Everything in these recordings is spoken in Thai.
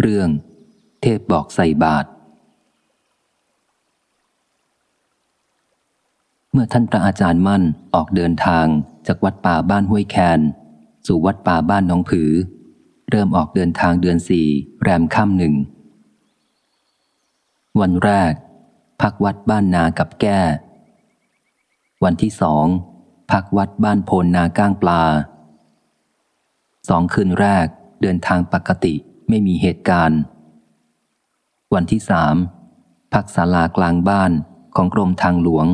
เรื่อง เทพบอกใส่บาตรเมื่อท่านพระอาจารย์มั่นออกเดินทางจากวัดป่าบ้านห้วยแคน สู่วัดป่าบ้านน้องผือ เริ่มออกเดินทางเดือนสี่แรมค่ำหนึ่ง วันแรก พักวัดบ้านนากับแก้ วันที่สองพักวัดบ้านโพนนาก้างปลาสองคืนแรกเดินทางปกติ ไม่มีเหตุการณ์ วันที่สามพักศาลากลางบ้านของกรมทางหลวง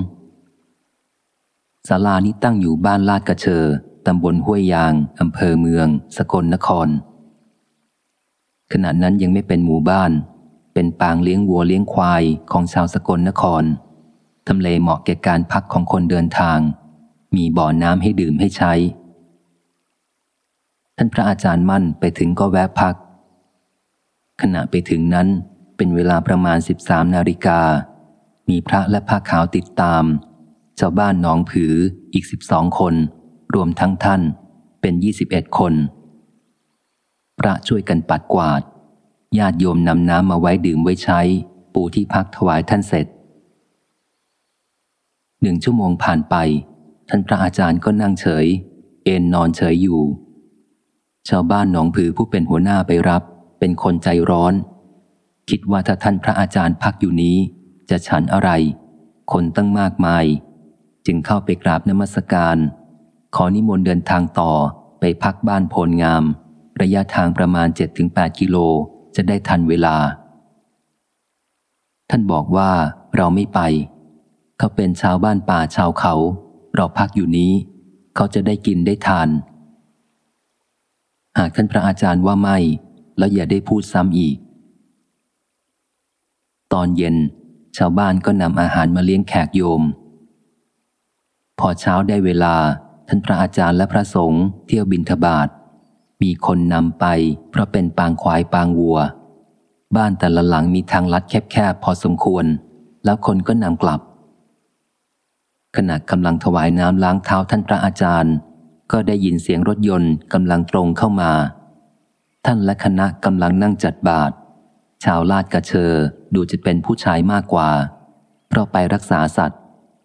ศาลานี้ตั้งอยู่บ้านลาดกระเชอตำบลห้วยยางอำเภอเมือง สกลนคร ขณะนั้นยังไม่เป็นหมู่บ้าน เป็นปางเลี้ยงวัวเลี้ยงควายของชาวสกลนครทำเลเหมาะแก่การพักของคนเดินทาง มีบ่อน้ำให้ดื่มให้ใช้ ท่านพระอาจารย์มั่นไปถึงก็แวะพัก ขณะไปถึงนั้นเป็นเวลาประมาณ 13 นาฬิกา มีพระและผ้าขาวติดตาม ชาวบ้านหนองผืออีกสิบสองคน รวมทั้งท่านเป็นยี่สิบเอ็ดคน พระช่วยกันปัดกวาด ญาติโยมนำน้ำมาไว้ดื่มไว้ใช้ ปูที่พักถวายท่านเสร็จหนึ่งชั่วโมงผ่านไป ท่านพระอาจารย์ก็นั่งเฉย เอนนอนเฉยอยู่ ชาวบ้านหนองผือผู้เป็นหัวหน้าไปรับ เป็นคนใจร้อน คิดว่าถ้าท่านพระอาจารย์พักอยู่นี้ จะฉันอะไร คนตั้งมากมาย จึงเข้าไปกราบนมัสการ ขอนิมนต์เดินทางต่อไปพักบ้านโพลงาม ระยะทางประมาณ 7-8 กิโลจะได้ทันเวลา ท่านบอกว่าเราไม่ไป เขาเป็นชาวบ้านป่าชาวเขา เราพักอยู่นี้ เขาจะได้กินได้ทาน หากท่านพระอาจารย์ว่าไม่ แล้วอย่าได้พูดซ้ำอีก ตอนเย็น ชาวบ้านก็นำอาหารมาเลี้ยงแขกโยม พอเช้าได้เวลา ท่านพระอาจารย์และพระสงฆ์เที่ยวบินทบาทมีคนนำไป เพราะเป็นปางควายปางวัว บ้านแต่ละหลังมีทางลัดแคบๆพอสมควร แล้วคนก็นำกลับ ขณะกำลังถวายน้ำล้างเท้าท่านพระอาจารย์ ก็ได้ยินเสียงรถยนต์กำลังตรงเข้ามา ท่านและคณะกำลังนั่งจัดบาตรชาวลาดกระเชอดูจะเป็นผู้ชายมากกว่า เพราะไปรักษาสัตว์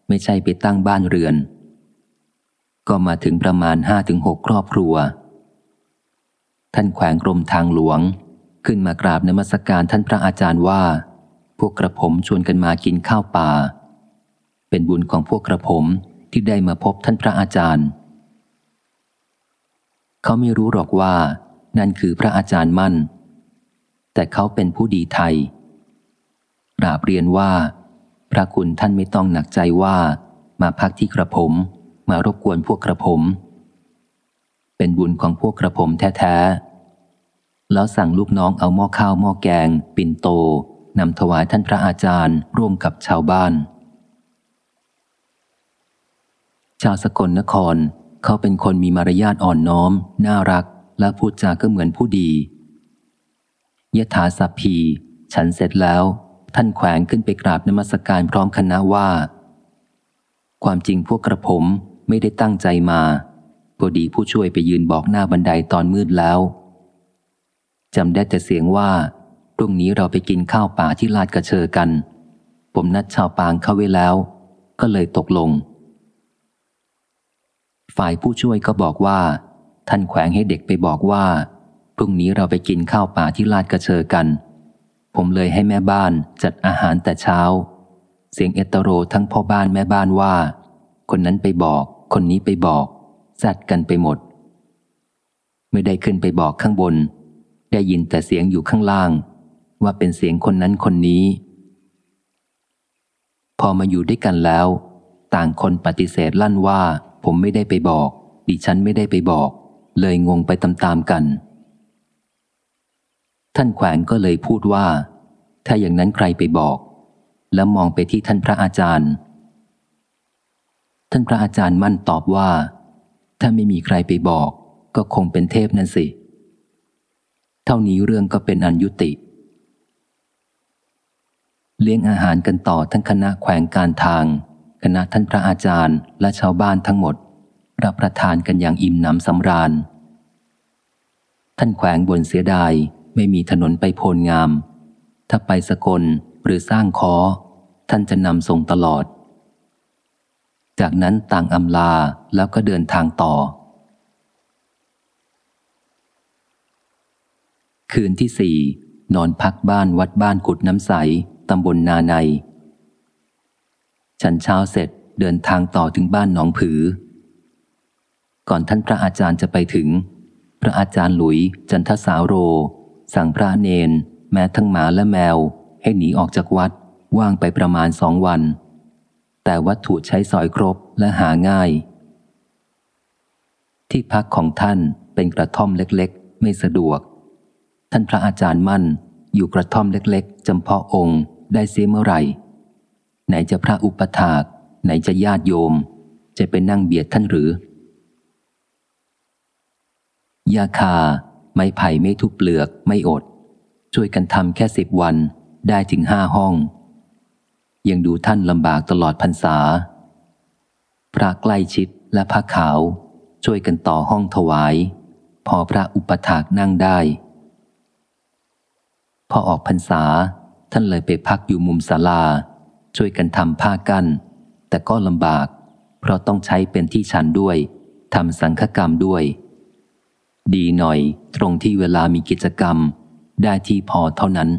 ไม่ใช่ไปตั้งบ้านเรือน ก็มาถึงประมาณห้าถึงหกครอบครัว ท่านแขวงกรมทางหลวง ขึ้นมากราบนมัสการท่านพระอาจารย์ว่า พวกกระผมชวนกันมากินข้าวป่า เป็นบุญของพวกกระผมที่ได้มาพบท่านพระอาจารย์ เขาไม่รู้หรอกว่า นั่นคือพระอาจารย์มั่น แต่เขาเป็นผู้ดีไทยกราบเรียนว่า พระคุณท่านไม่ต้องหนักใจว่า มาพักที่กระผม มารบกวนพวกกระผม เป็นบุญของพวกกระผมแท้ๆ แล้วสั่งลูกน้องเอาหม้อข้าวหม้อแกง ปิ่นโตนำถวายท่านพระอาจารย์ ร่วมกับชาวบ้าน ชาวสกลนครเขาเป็นคนมีมารยาทอ่อนน้อม น่ารัก และพูดจาก็เหมือนผู้ดียถาสัพพี ฉันเสร็จแล้ว ท่านแขวงขึ้นไปกราบนมัสการพร้อมคณะว่า ความจริงพวกกระผมไม่ได้ตั้งใจมาพอดีผู้ช่วยไปยืนบอกหน้าบันไดตอนมืดแล้วจำได้แต่เสียงว่าพรุ่งนี้เราไปกินข้าวป่าที่ลาดกระเชอกัน ผมนัดชาวปางเข้าไว้แล้ว ก็เลยตกลง ฝ่ายผู้ช่วยก็บอกว่า ท่านแขวงให้เด็กไปบอกว่า พรุ่งนี้เราไปกินข้าวป่าที่ลาดกระเชอกัน ผมเลยให้แม่บ้านจัดอาหารแต่เช้า เสียงเอตโรทั้งพ่อบ้านแม่บ้านว่า คนนั้นไปบอก คนนี้ไปบอกแซดกันไปหมด ไม่ได้ขึ้นไปบอกข้างบน ได้ยินแต่เสียงอยู่ข้างล่าง ว่าเป็นเสียงคนนั้นคนนี้ พอมาอยู่ด้วยกันแล้ว ต่างคนปฏิเสธลั่นว่า ผมไม่ได้ไปบอก ดิฉันไม่ได้ไปบอก เลยงงไปตามๆกัน ท่านแขวงก็เลยพูดว่า ถ้าอย่างนั้นใครไปบอก แล้วมองไปที่ท่านพระอาจารย์ ท่านพระอาจารย์มั่นตอบว่า ถ้าไม่มีใครไปบอก ก็คงเป็นเทพนั่นสิ เท่านี้เรื่องก็เป็นอันยุติ เลี้ยงอาหารกันต่อทั้งคณะแขวงการทาง คณะท่านพระอาจารย์และชาวบ้านทั้งหมด รับประทานกันอย่างอิ่มหนำสำราญ ท่านแขวงบนเสียดายไม่มีถนนไปโพลงาม ถ้าไปสกลหรือสร้างคอท่านจะนำส่งตลอด จากนั้นต่างอำลาแล้วก็เดินทางต่อ คืนที่สี่นอนพักบ้านวัดบ้านกุดน้ำใสตำบลนาในฉันเช้าเสร็จเดินทางต่อถึงบ้านหนองผือ ก่อนท่านพระอาจารย์จะไปถึง พระอาจารย์หลุย จันทสาวโร สั่งพระเนน แม้ทั้งหมาและแมว ให้หนีออกจากวัด ว่างไปประมาณสองวัน แต่วัตถุใช้สอยครบและหาง่าย ที่พักของท่านเป็นกระท่อมเล็กๆ ไม่สะดวก ท่านพระอาจารย์มั่น อยู่กระท่อมเล็กๆจำเพาะองค์ได้เสียเมื่อไหร่ ไหนจะพระอุปถาก ไหนจะญาติโยม จะไปนั่งเบียดท่านหรือ ยาคา ไม้ไผ่ไม่ทุบเปลือกไม่อด ช่วยกันทำแค่สิบวันได้ถึงห้าห้อง ยังดูท่านลำบากตลอดพรรษา พระใกล้ชิดและพระขาว ช่วยกันต่อห้องถวาย พอพระอุปถากนั่งได้ พอออกพรรษาท่านเลยไปพักอยู่มุมศาลา ช่วยกันทำผ้ากัน้น แต่ก็ลำบาก เพราะต้องใช้เป็นที่ชันด้วยทำสังฆกรรมด้วย ดีหน่อยตรงที่เวลามีกิจกรรม ได้ที่พอเท่านั้น